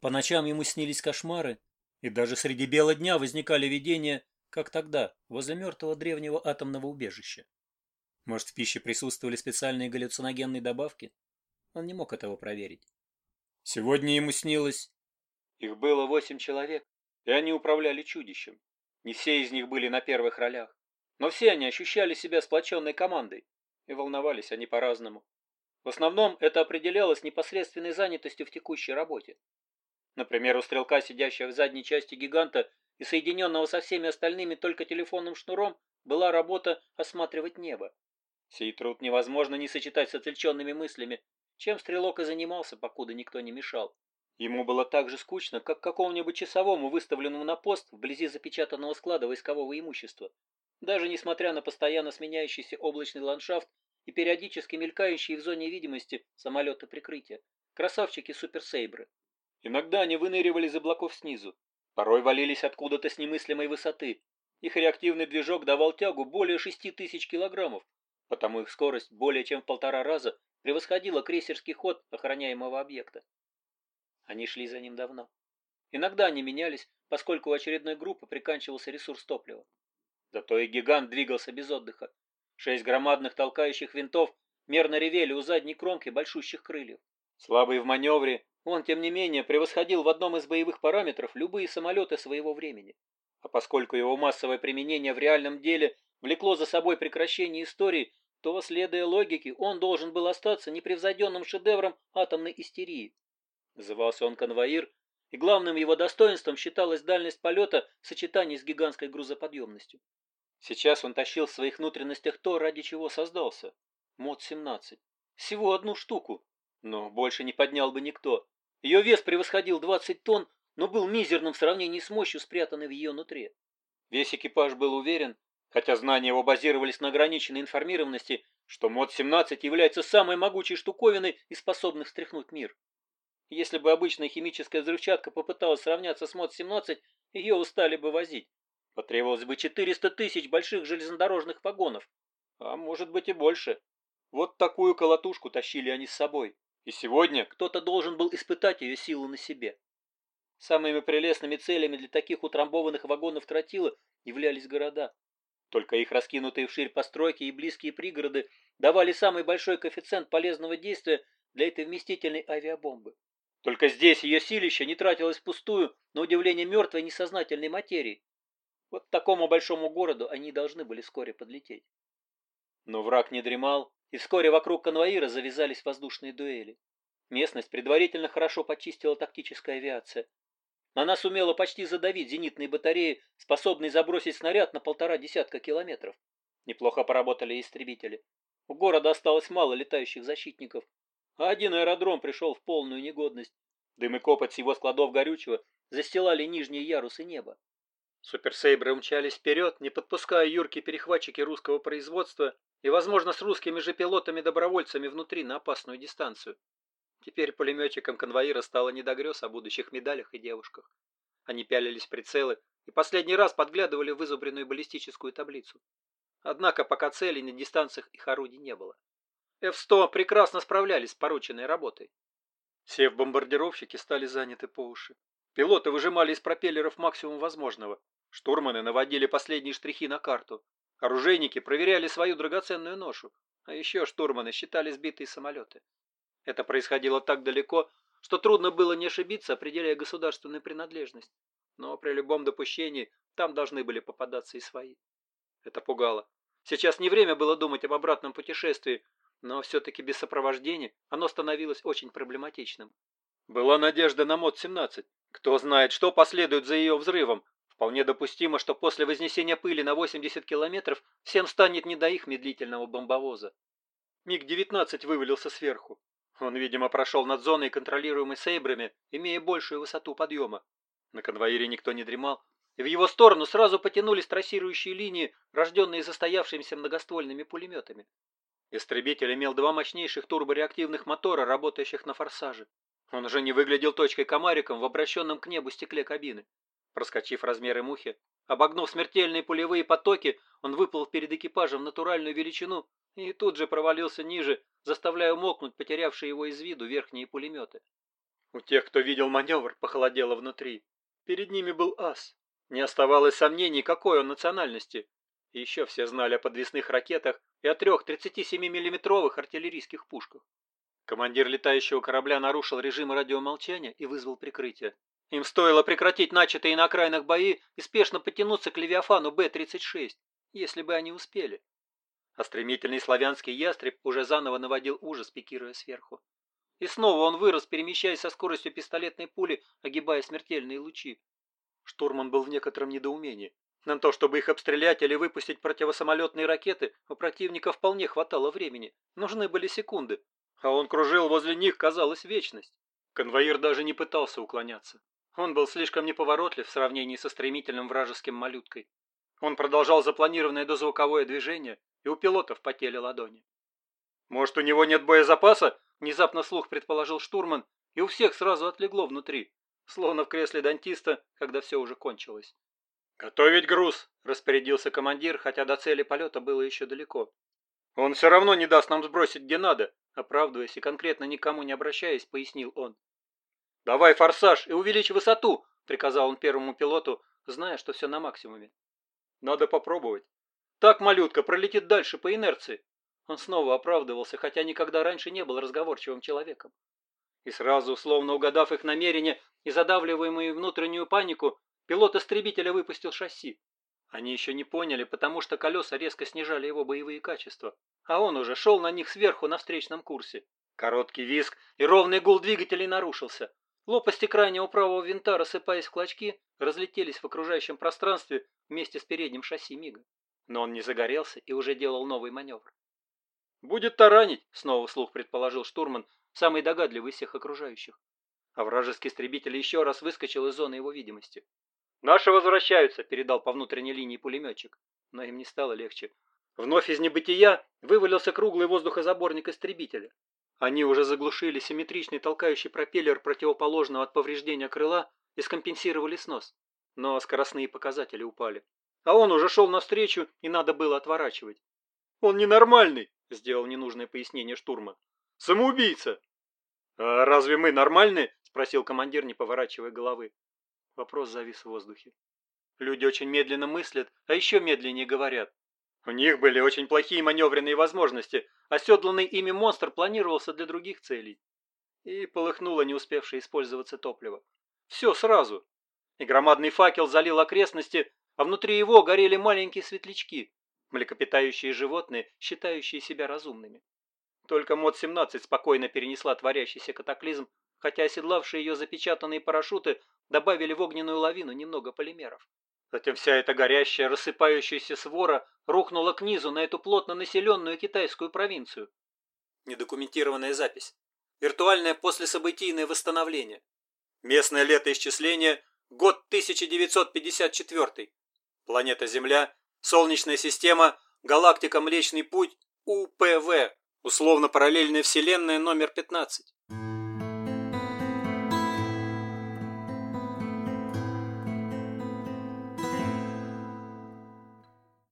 По ночам ему снились кошмары, и даже среди бела дня возникали видения, как тогда, возле мертвого древнего атомного убежища. Может, в пище присутствовали специальные галлюциногенные добавки? Он не мог этого проверить. Сегодня ему снилось... Их было восемь человек, и они управляли чудищем. Не все из них были на первых ролях, но все они ощущали себя сплоченной командой, и волновались они по-разному. В основном это определялось непосредственной занятостью в текущей работе. Например, у стрелка, сидящего в задней части гиганта и соединенного со всеми остальными только телефонным шнуром, была работа осматривать небо. Сей труд невозможно не сочетать с отвлеченными мыслями, чем стрелок и занимался, покуда никто не мешал. Ему было так же скучно, как какому-нибудь часовому, выставленному на пост вблизи запечатанного склада войскового имущества. Даже несмотря на постоянно сменяющийся облачный ландшафт и периодически мелькающие в зоне видимости самолеты прикрытия, красавчики-суперсейбры. Иногда они выныривали из облаков снизу, порой валились откуда-то с немыслимой высоты. Их реактивный движок давал тягу более шести тысяч килограммов, потому их скорость более чем в полтора раза превосходила крейсерский ход охраняемого объекта. Они шли за ним давно. Иногда они менялись, поскольку у очередной группы приканчивался ресурс топлива. Зато и гигант двигался без отдыха. Шесть громадных толкающих винтов мерно ревели у задней кромки большущих крыльев. Слабый в маневре, он, тем не менее, превосходил в одном из боевых параметров любые самолеты своего времени. А поскольку его массовое применение в реальном деле влекло за собой прекращение истории, то, следуя логике, он должен был остаться непревзойденным шедевром атомной истерии. Назывался он конвоир, и главным его достоинством считалась дальность полета в сочетании с гигантской грузоподъемностью. Сейчас он тащил в своих внутренностях то, ради чего создался. МОД-17. Всего одну штуку. Но больше не поднял бы никто. Ее вес превосходил 20 тонн, но был мизерным в сравнении с мощью, спрятанной в ее нутре. Весь экипаж был уверен, хотя знания его базировались на ограниченной информированности, что МОД-17 является самой могучей штуковиной и способных встряхнуть мир. Если бы обычная химическая взрывчатка попыталась сравняться с МОД-17, ее устали бы возить. Потребовалось бы 400 тысяч больших железнодорожных вагонов, а может быть и больше. Вот такую колотушку тащили они с собой. И сегодня кто-то должен был испытать ее силу на себе. Самыми прелестными целями для таких утрамбованных вагонов тротила являлись города. Только их раскинутые вширь постройки и близкие пригороды давали самый большой коэффициент полезного действия для этой вместительной авиабомбы. Только здесь ее силище не тратилось впустую на удивление мертвой несознательной материи. Вот к такому большому городу они должны были вскоре подлететь. Но враг не дремал, и вскоре вокруг конвоира завязались воздушные дуэли. Местность предварительно хорошо почистила тактическая авиация. Она сумела почти задавить зенитные батареи, способные забросить снаряд на полтора десятка километров. Неплохо поработали истребители. У города осталось мало летающих защитников, а один аэродром пришел в полную негодность. Дым и копоть с его складов горючего застилали нижние ярусы неба. Суперсейбры умчались вперед, не подпуская юркие перехватчики русского производства и, возможно, с русскими же пилотами-добровольцами внутри на опасную дистанцию. Теперь пулеметчикам конвоира стало не до грез о будущих медалях и девушках. Они пялились прицелы и последний раз подглядывали в вызубренную баллистическую таблицу. Однако пока целей на дистанциях их орудий не было. F-100 прекрасно справлялись с порученной работой. Все в бомбардировщике стали заняты по уши. Пилоты выжимали из пропеллеров максимум возможного. Штурманы наводили последние штрихи на карту. Оружейники проверяли свою драгоценную ношу. А еще штурманы считали сбитые самолеты. Это происходило так далеко, что трудно было не ошибиться, определяя государственную принадлежность. Но при любом допущении там должны были попадаться и свои. Это пугало. Сейчас не время было думать об обратном путешествии, но все-таки без сопровождения оно становилось очень проблематичным. Была надежда на МОД-17. Кто знает, что последует за ее взрывом. Вполне допустимо, что после вознесения пыли на 80 километров всем станет не до их медлительного бомбовоза. МиГ-19 вывалился сверху. Он, видимо, прошел над зоной, контролируемой сейбрами, имея большую высоту подъема. На конвоире никто не дремал, и в его сторону сразу потянулись трассирующие линии, рожденные застоявшимися многоствольными пулеметами. Истребитель имел два мощнейших турбореактивных мотора, работающих на форсаже. Он уже не выглядел точкой-комариком в обращенном к небу стекле кабины. Проскочив размеры мухи, обогнув смертельные пулевые потоки, он выплыл перед экипажем в натуральную величину и тут же провалился ниже, заставляя умолкнуть потерявшие его из виду верхние пулеметы. У тех, кто видел маневр, похолодело внутри. Перед ними был ас. Не оставалось сомнений, какой он национальности. Еще все знали о подвесных ракетах и о трех 37-миллиметровых артиллерийских пушках. Командир летающего корабля нарушил режим радиомолчания и вызвал прикрытие. Им стоило прекратить начатые на окраинах бои и спешно потянуться к Левиафану Б-36, если бы они успели. А стремительный славянский ястреб уже заново наводил ужас, пикируя сверху. И снова он вырос, перемещаясь со скоростью пистолетной пули, огибая смертельные лучи. Штурман был в некотором недоумении. На то, чтобы их обстрелять или выпустить противосамолетные ракеты, у противника вполне хватало времени. Нужны были секунды. А он кружил возле них, казалось, вечность. Конвоир даже не пытался уклоняться. Он был слишком неповоротлив в сравнении со стремительным вражеским малюткой. Он продолжал запланированное дозвуковое движение, и у пилотов потели ладони. «Может, у него нет боезапаса?» – внезапно слух предположил штурман, и у всех сразу отлегло внутри, словно в кресле дантиста, когда все уже кончилось. «Готовить груз!» – распорядился командир, хотя до цели полета было еще далеко. «Он все равно не даст нам сбросить где надо», – оправдываясь и конкретно никому не обращаясь, пояснил он. «Давай форсаж и увеличь высоту!» – приказал он первому пилоту, зная, что все на максимуме. «Надо попробовать. Так малютка пролетит дальше по инерции». Он снова оправдывался, хотя никогда раньше не был разговорчивым человеком. И сразу, словно угадав их намерение и задавливаемую внутреннюю панику, пилот истребителя выпустил шасси. Они еще не поняли, потому что колеса резко снижали его боевые качества, а он уже шел на них сверху на встречном курсе. Короткий визг и ровный гул двигателей нарушился. Лопасти крайнего правого винта, рассыпаясь в клочки, разлетелись в окружающем пространстве вместе с передним шасси Мига. Но он не загорелся и уже делал новый маневр. «Будет таранить», — снова вслух предположил штурман, самый догадливый из всех окружающих. А вражеский истребитель еще раз выскочил из зоны его видимости. «Наши возвращаются», — передал по внутренней линии пулеметчик. Но им не стало легче. Вновь из небытия вывалился круглый воздухозаборник истребителя. Они уже заглушили симметричный толкающий пропеллер противоположного от повреждения крыла и скомпенсировали снос. Но скоростные показатели упали. А он уже шел навстречу, и надо было отворачивать. «Он ненормальный», — сделал ненужное пояснение штурма. «Самоубийца!» «А разве мы нормальные?» — спросил командир, не поворачивая головы. Вопрос завис в воздухе. Люди очень медленно мыслят, а еще медленнее говорят. У них были очень плохие маневренные возможности, Оседланный ими монстр планировался для других целей. И полыхнуло не успевшее использоваться топливо. Все сразу. И громадный факел залил окрестности, а внутри его горели маленькие светлячки, млекопитающие животные, считающие себя разумными. Только МОД-17 спокойно перенесла творящийся катаклизм, хотя оседлавшие ее запечатанные парашюты добавили в огненную лавину немного полимеров. Затем вся эта горящая, рассыпающаяся свора рухнула к низу на эту плотно населенную китайскую провинцию. Недокументированная запись. Виртуальное послесобытийное восстановление. Местное летоисчисление. Год 1954. Планета Земля. Солнечная система. Галактика Млечный Путь. УПВ. Условно-параллельная вселенная номер 15.